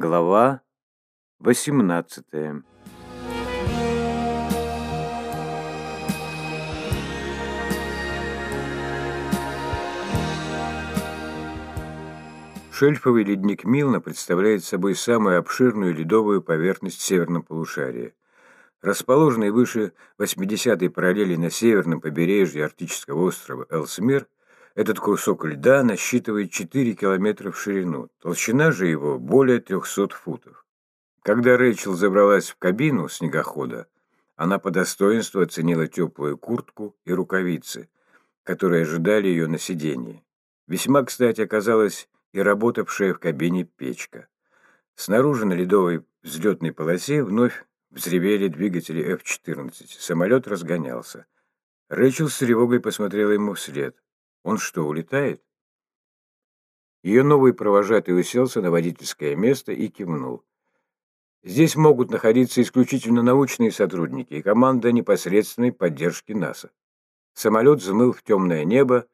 Глава 18 Шельфовый ледник Милна представляет собой самую обширную ледовую поверхность в северном полушарии. Расположенный выше 80-й параллели на северном побережье арктического острова Элсмир, этот кусок льда насчитывает 4 километра в ширину, толщина же его более 300 футов. Когда Рэйчел забралась в кабину снегохода, она по достоинству оценила теплую куртку и рукавицы, которые ожидали ее на сиденье. Весьма, кстати, оказалась и работавшая в кабине печка. Снаружи на ледовой взлетной полосе вновь взревели двигатели F-14. Самолет разгонялся. Рэйчел с тревогой посмотрела ему вслед. Он что, улетает? Ее новый провожатый уселся на водительское место и кивнул. Здесь могут находиться исключительно научные сотрудники и команда непосредственной поддержки НАСА. Самолет взмыл в темное небо,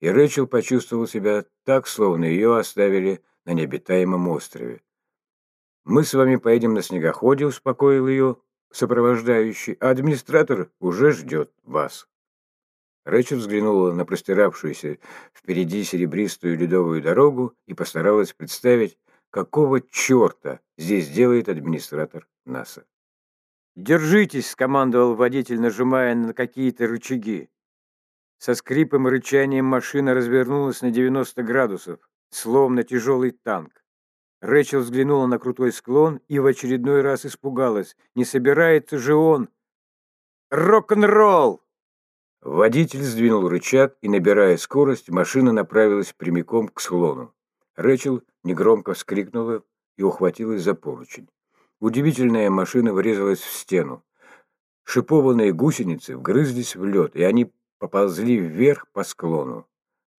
и Рэчел почувствовал себя так, словно ее оставили на необитаемом острове. «Мы с вами поедем на снегоходе», — успокоил ее сопровождающий, «а администратор уже ждет вас». Рэчел взглянула на простиравшуюся впереди серебристую ледовую дорогу и постаралась представить, какого черта здесь делает администратор НАСА. «Держитесь!» — скомандовал водитель, нажимая на какие-то рычаги. Со скрипом и рычанием машина развернулась на 90 градусов, словно тяжелый танк. Рэчел взглянула на крутой склон и в очередной раз испугалась. Не собирается же он... «Рок-н-ролл!» Водитель сдвинул рычаг, и, набирая скорость, машина направилась прямиком к склону. Рэчел негромко вскрикнула и ухватилась за поручень. Удивительная машина врезалась в стену. Шипованные гусеницы вгрызлись в лед, и они поползли вверх по склону.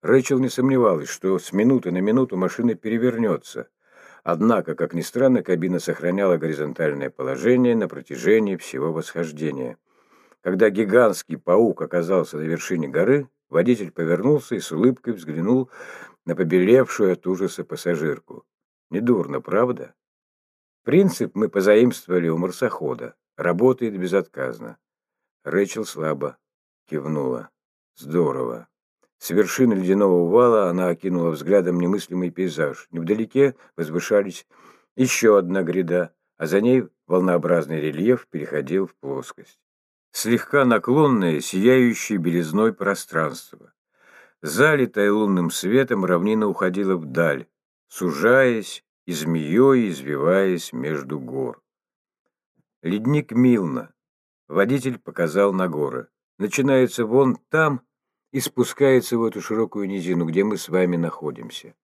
Рэчел не сомневалась, что с минуты на минуту машина перевернется. Однако, как ни странно, кабина сохраняла горизонтальное положение на протяжении всего восхождения. Когда гигантский паук оказался на вершине горы, водитель повернулся и с улыбкой взглянул на побелевшую от ужаса пассажирку. Недурно, правда? Принцип мы позаимствовали у марсохода. Работает безотказно. Рэчел слабо кивнула. Здорово. С вершины ледяного вала она окинула взглядом немыслимый пейзаж. Невдалеке возвышались еще одна гряда, а за ней волнообразный рельеф переходил в плоскость слегка наклонное, сияющее белизной пространство. Залитая лунным светом, равнина уходила вдаль, сужаясь и змеей извиваясь между гор. Ледник Милна. Водитель показал на горы. Начинается вон там и спускается в эту широкую низину, где мы с вами находимся.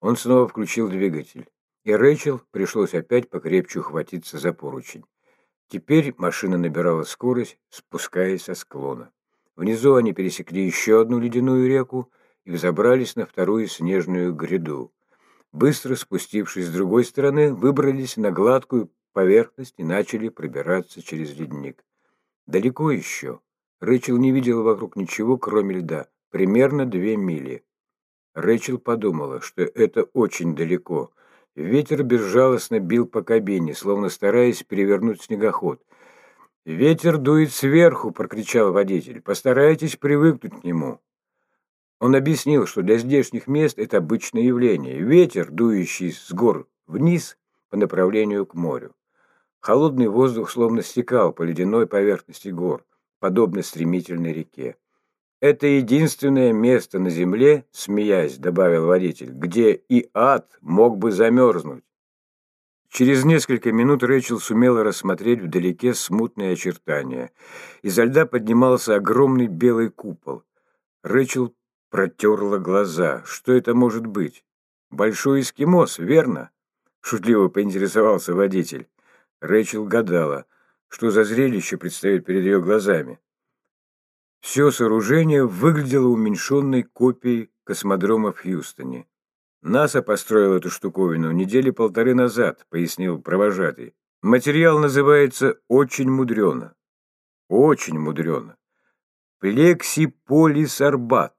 Он снова включил двигатель, и Рэйчел пришлось опять покрепче ухватиться за поручень. Теперь машина набирала скорость, спускаясь со склона. Внизу они пересекли еще одну ледяную реку и взобрались на вторую снежную гряду. Быстро спустившись с другой стороны, выбрались на гладкую поверхность и начали пробираться через ледник. Далеко еще. Рэчел не видела вокруг ничего, кроме льда. Примерно две мили. Рэчел подумала, что это очень далеко — Ветер безжалостно бил по кабине, словно стараясь перевернуть снегоход. «Ветер дует сверху!» — прокричал водитель. «Постарайтесь привыкнуть к нему!» Он объяснил, что для здешних мест это обычное явление. Ветер, дующий с гор вниз по направлению к морю. Холодный воздух словно стекал по ледяной поверхности гор, подобно стремительной реке. Это единственное место на земле, смеясь, добавил водитель, где и ад мог бы замерзнуть. Через несколько минут Рэйчел сумела рассмотреть вдалеке смутные очертания. Изо льда поднимался огромный белый купол. Рэйчел протерла глаза. Что это может быть? Большой эскимос, верно? Шутливо поинтересовался водитель. Рэйчел гадала, что за зрелище предстоит перед ее глазами. Все сооружение выглядело уменьшенной копией космодрома в Хьюстоне. НАСА построил эту штуковину недели полторы назад, пояснил провожатый. Материал называется очень мудрено. Очень мудрено. Плексиполисорбат.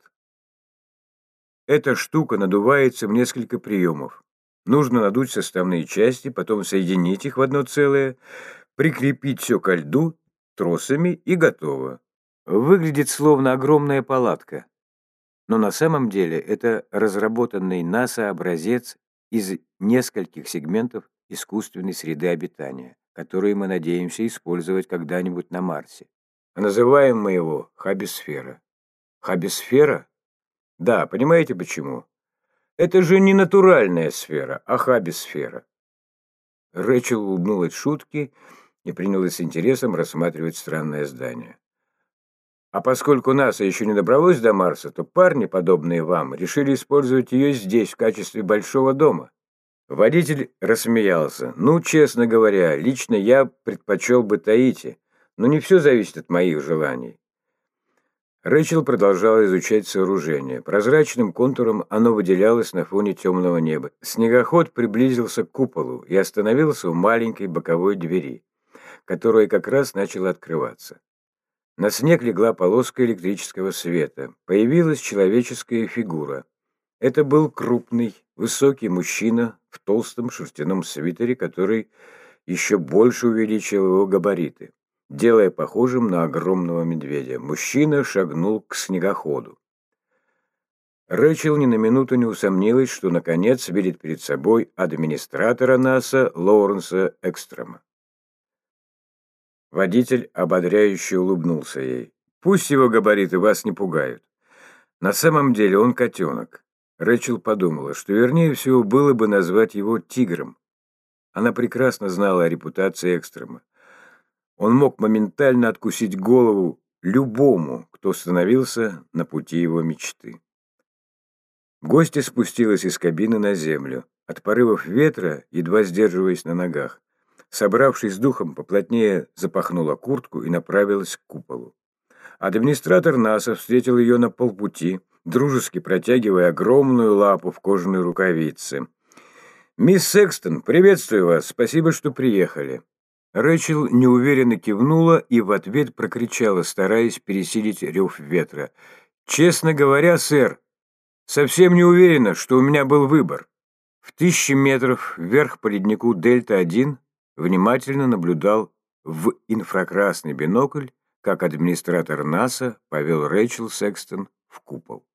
Эта штука надувается в несколько приемов. Нужно надуть составные части, потом соединить их в одно целое, прикрепить все ко льду тросами и готово. Выглядит словно огромная палатка. Но на самом деле это разработанный НАСА образец из нескольких сегментов искусственной среды обитания, которые мы надеемся использовать когда-нибудь на Марсе. Называем мы его хабисфера. Хабисфера? Да, понимаете почему? Это же не натуральная сфера, а хабисфера. Рэчел улыбнулась шутки и принялась с интересом рассматривать странное здание. А поскольку НАСА еще не добралось до Марса, то парни, подобные вам, решили использовать ее здесь в качестве большого дома. Водитель рассмеялся. «Ну, честно говоря, лично я предпочел бы Таити, но не все зависит от моих желаний. Рэчел продолжала изучать сооружение. Прозрачным контуром оно выделялось на фоне темного неба. Снегоход приблизился к куполу и остановился у маленькой боковой двери, которая как раз начала открываться. На снег легла полоска электрического света. Появилась человеческая фигура. Это был крупный, высокий мужчина в толстом шерстяном свитере, который еще больше увеличил его габариты делая похожим на огромного медведя. Мужчина шагнул к снегоходу. Рэчел ни на минуту не усомнилась, что наконец видит перед собой администратора НАСА Лоуренса Экстрема. Водитель ободряюще улыбнулся ей. «Пусть его габариты вас не пугают. На самом деле он котенок». Рэчел подумала, что вернее всего было бы назвать его тигром. Она прекрасно знала о репутации Экстрема. Он мог моментально откусить голову любому, кто становился на пути его мечты. Гостья спустилась из кабины на землю, от порывов ветра, едва сдерживаясь на ногах. Собравшись с духом, поплотнее запахнула куртку и направилась к куполу. Администратор НАСА встретил ее на полпути, дружески протягивая огромную лапу в кожаной рукавице. «Мисс Секстон, приветствую вас, спасибо, что приехали». Рэчел неуверенно кивнула и в ответ прокричала, стараясь пересилить рев ветра. «Честно говоря, сэр, совсем не уверена, что у меня был выбор». В тысячи метров вверх по леднику Дельта-1 внимательно наблюдал в инфракрасный бинокль, как администратор НАСА повел Рэйчел Секстон в купол.